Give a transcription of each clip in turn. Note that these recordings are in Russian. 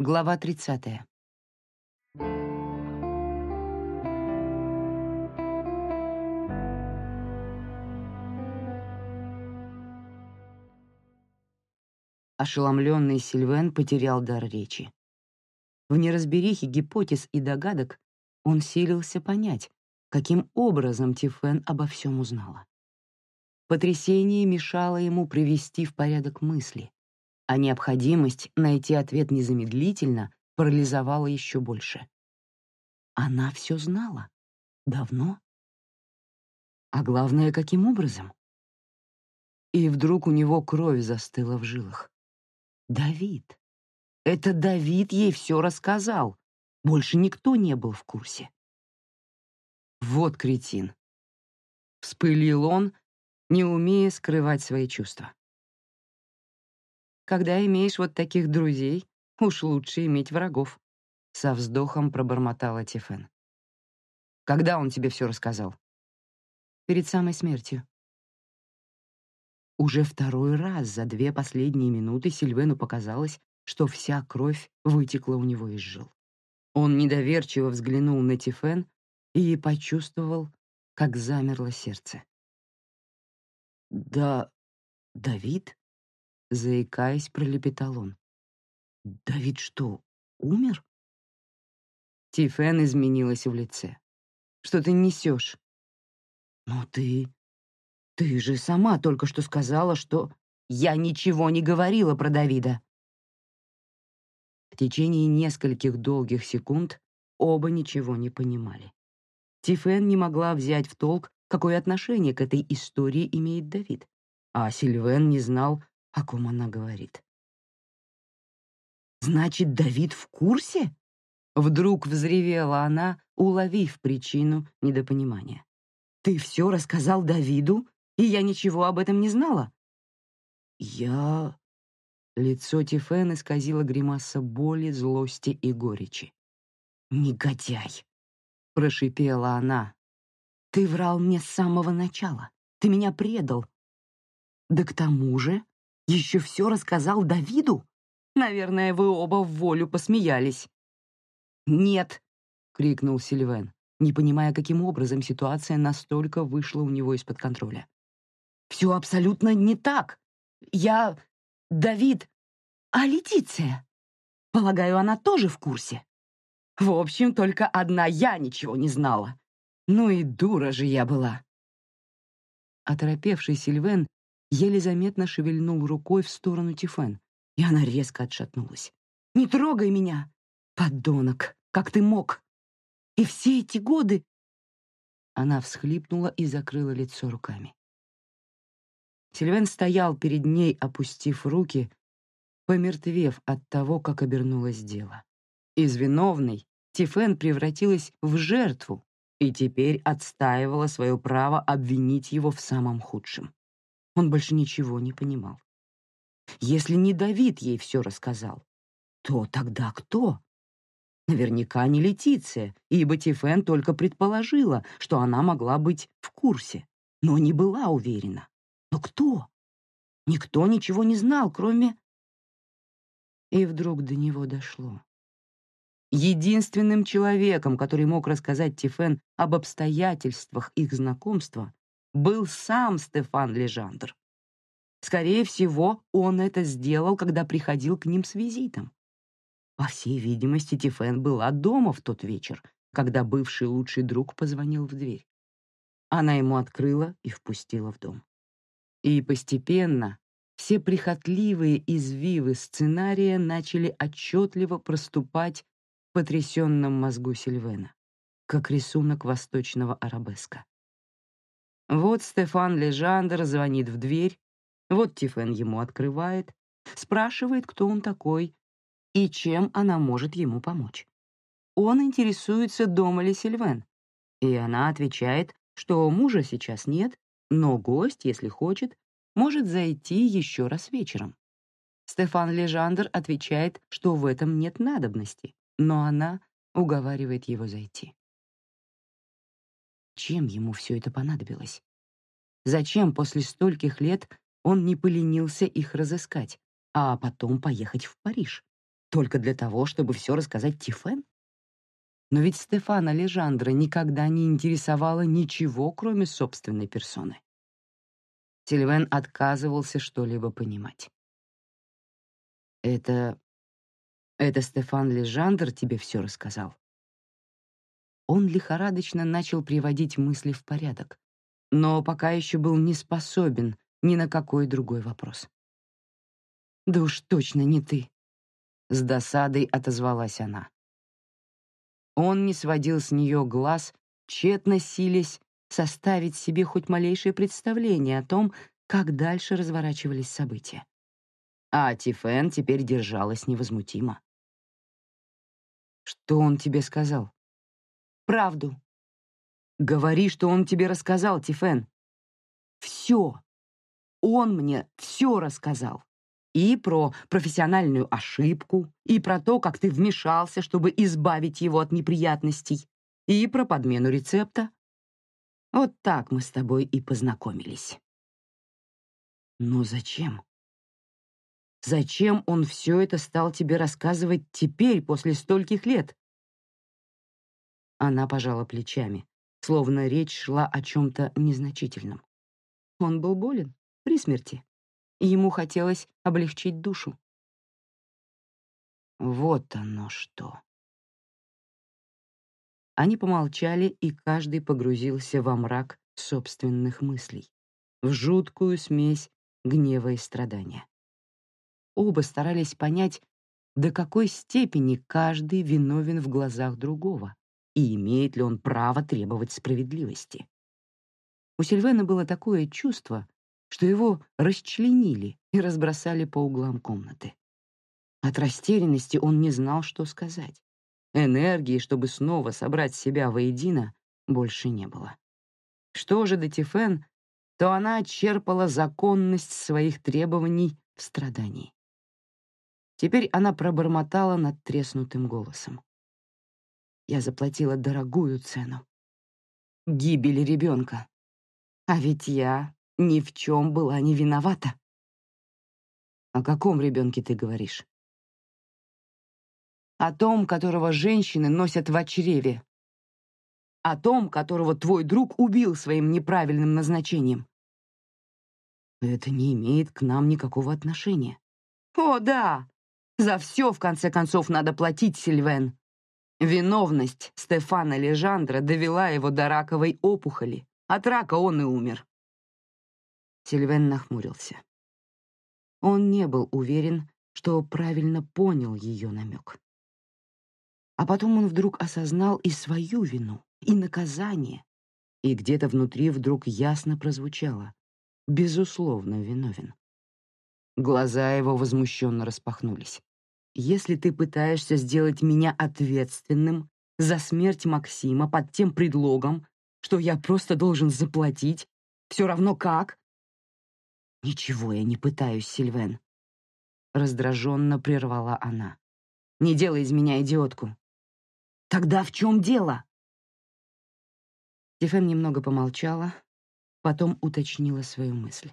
Глава 30. Ошеломленный Сильвен потерял дар речи. В неразберихе гипотез и догадок он силился понять, каким образом Тифен обо всем узнала. Потрясение мешало ему привести в порядок мысли, а необходимость найти ответ незамедлительно парализовала еще больше. Она все знала. Давно. А главное, каким образом? И вдруг у него кровь застыла в жилах. Давид. Это Давид ей все рассказал. Больше никто не был в курсе. Вот кретин. Вспылил он, не умея скрывать свои чувства. Когда имеешь вот таких друзей, уж лучше иметь врагов, со вздохом пробормотала Тифен. Когда он тебе все рассказал? Перед самой смертью. Уже второй раз за две последние минуты Сильвену показалось, что вся кровь вытекла у него из жил. Он недоверчиво взглянул на Тифен и почувствовал, как замерло сердце. «Да... Давид?» — заикаясь, пролепетал он. «Давид что, умер?» Тифен изменилась в лице. «Что ты несешь?» «Ну ты... ты же сама только что сказала, что...» «Я ничего не говорила про Давида!» В течение нескольких долгих секунд оба ничего не понимали. Тифен не могла взять в толк, какое отношение к этой истории имеет Давид, а Сильвен не знал, о ком она говорит. «Значит, Давид в курсе?» Вдруг взревела она, уловив причину недопонимания. «Ты все рассказал Давиду, и я ничего об этом не знала?» «Я...» Лицо Тифен исказило гримаса боли, злости и горечи. «Негодяй!» — прошипела она, ты врал мне с самого начала. Ты меня предал. Да к тому же еще все рассказал Давиду. Наверное, вы оба в волю посмеялись. «Нет!» — крикнул Сильвен, не понимая, каким образом ситуация настолько вышла у него из-под контроля. «Все абсолютно не так. Я... Давид... А Летиция? Полагаю, она тоже в курсе. В общем, только одна я ничего не знала. Ну и дура же я была. Оторопевший Сильвен еле заметно шевельнул рукой в сторону Тифен, и она резко отшатнулась. «Не трогай меня! Подонок! Как ты мог? И все эти годы...» Она всхлипнула и закрыла лицо руками. Сильвен стоял перед ней, опустив руки, помертвев от того, как обернулось дело. Из виновной Тифен превратилась в жертву, и теперь отстаивала свое право обвинить его в самом худшем. Он больше ничего не понимал. Если не Давид ей все рассказал, то тогда кто? Наверняка не Летиция, ибо Тифен только предположила, что она могла быть в курсе, но не была уверена. Но кто? Никто ничего не знал, кроме... И вдруг до него дошло. Единственным человеком, который мог рассказать Тифен об обстоятельствах их знакомства, был сам Стефан Лежандр. Скорее всего, он это сделал, когда приходил к ним с визитом. По всей видимости, Тифен была дома в тот вечер, когда бывший лучший друг позвонил в дверь. Она ему открыла и впустила в дом. И постепенно все прихотливые извивы сценария начали отчетливо проступать потрясенном мозгу Сильвена, как рисунок восточного арабеска. Вот Стефан Лежандер звонит в дверь, вот Тифен ему открывает, спрашивает, кто он такой и чем она может ему помочь. Он интересуется, дома ли Сильвен, и она отвечает, что мужа сейчас нет, но гость, если хочет, может зайти еще раз вечером. Стефан Лежандер отвечает, что в этом нет надобности, но она уговаривает его зайти. Чем ему все это понадобилось? Зачем после стольких лет он не поленился их разыскать, а потом поехать в Париж? Только для того, чтобы все рассказать Тифен? Но ведь Стефана Лежандра никогда не интересовало ничего, кроме собственной персоны. Сильвен отказывался что-либо понимать. «Это... это Стефан Лежандр тебе все рассказал?» Он лихорадочно начал приводить мысли в порядок, но пока еще был не способен ни на какой другой вопрос. «Да уж точно не ты», — с досадой отозвалась она. Он не сводил с нее глаз, тщетно силясь составить себе хоть малейшее представление о том, как дальше разворачивались события. А Тифен теперь держалась невозмутимо. «Что он тебе сказал?» «Правду». «Говори, что он тебе рассказал, Тифен». «Все. Он мне все рассказал. И про профессиональную ошибку, и про то, как ты вмешался, чтобы избавить его от неприятностей, и про подмену рецепта. Вот так мы с тобой и познакомились. Но зачем? Зачем он все это стал тебе рассказывать теперь, после стольких лет? Она пожала плечами, словно речь шла о чем-то незначительном. Он был болен, при смерти ему хотелось облегчить душу. Вот оно что. Они помолчали, и каждый погрузился во мрак собственных мыслей, в жуткую смесь гнева и страдания. Оба старались понять, до какой степени каждый виновен в глазах другого и имеет ли он право требовать справедливости. У Сильвена было такое чувство, что его расчленили и разбросали по углам комнаты. От растерянности он не знал, что сказать. Энергии, чтобы снова собрать себя воедино, больше не было. Что же до Тифен, то она черпала законность своих требований в страдании. Теперь она пробормотала над треснутым голосом. Я заплатила дорогую цену. Гибель ребенка. А ведь я ни в чем была не виновата. О каком ребенке ты говоришь? О том, которого женщины носят в чреве. О том, которого твой друг убил своим неправильным назначением. Это не имеет к нам никакого отношения. О, да! За все, в конце концов, надо платить, Сильвен. Виновность Стефана Лежандра довела его до раковой опухоли. От рака он и умер. Сильвен нахмурился. Он не был уверен, что правильно понял ее намек. А потом он вдруг осознал и свою вину, и наказание, и где-то внутри вдруг ясно прозвучало «безусловно виновен». Глаза его возмущенно распахнулись. «Если ты пытаешься сделать меня ответственным за смерть Максима под тем предлогом, что я просто должен заплатить, все равно как, «Ничего я не пытаюсь, Сильвен», — раздраженно прервала она. «Не делай из меня идиотку». «Тогда в чем дело?» Стефен немного помолчала, потом уточнила свою мысль.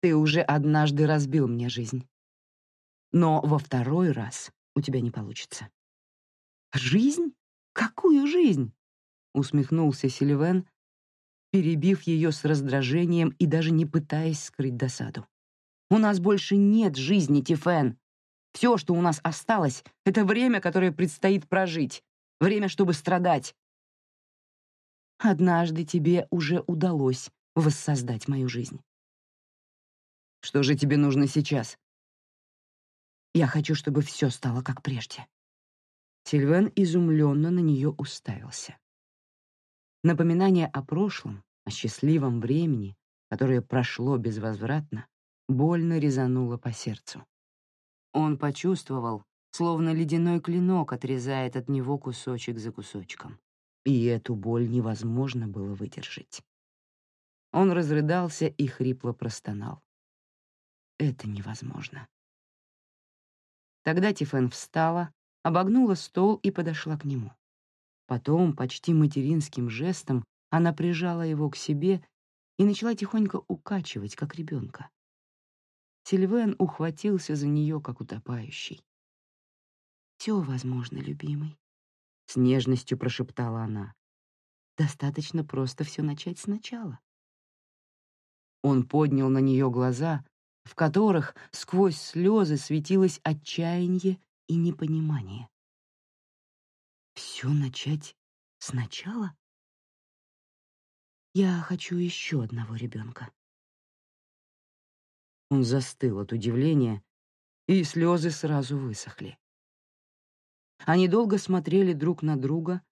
«Ты уже однажды разбил мне жизнь. Но во второй раз у тебя не получится». «Жизнь? Какую жизнь?» — усмехнулся Сильвен, перебив ее с раздражением и даже не пытаясь скрыть досаду. «У нас больше нет жизни, Тифен. Все, что у нас осталось, — это время, которое предстоит прожить, время, чтобы страдать. Однажды тебе уже удалось воссоздать мою жизнь. Что же тебе нужно сейчас? Я хочу, чтобы все стало как прежде. Сильвен изумленно на нее уставился. Напоминание о прошлом, о счастливом времени, которое прошло безвозвратно, больно резануло по сердцу. Он почувствовал, словно ледяной клинок отрезает от него кусочек за кусочком. И эту боль невозможно было выдержать. Он разрыдался и хрипло простонал. Это невозможно. Тогда Тифен встала, обогнула стол и подошла к нему. Потом, почти материнским жестом, она прижала его к себе и начала тихонько укачивать, как ребенка. Сильвен ухватился за нее, как утопающий. «Все возможно, любимый», — с нежностью прошептала она. «Достаточно просто все начать сначала». Он поднял на нее глаза, в которых сквозь слезы светилось отчаяние и непонимание. «Все начать сначала?» «Я хочу еще одного ребенка», он застыл от удивления, и слезы сразу высохли. Они долго смотрели друг на друга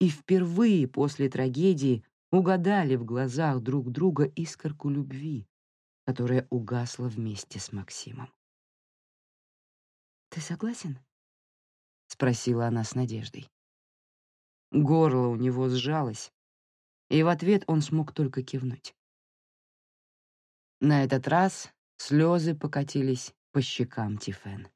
и впервые после трагедии угадали в глазах друг друга искорку любви, которая угасла вместе с Максимом. «Ты согласен?» — спросила она с надеждой. Горло у него сжалось, и в ответ он смог только кивнуть. На этот раз Слезы покатились по щекам Тифен.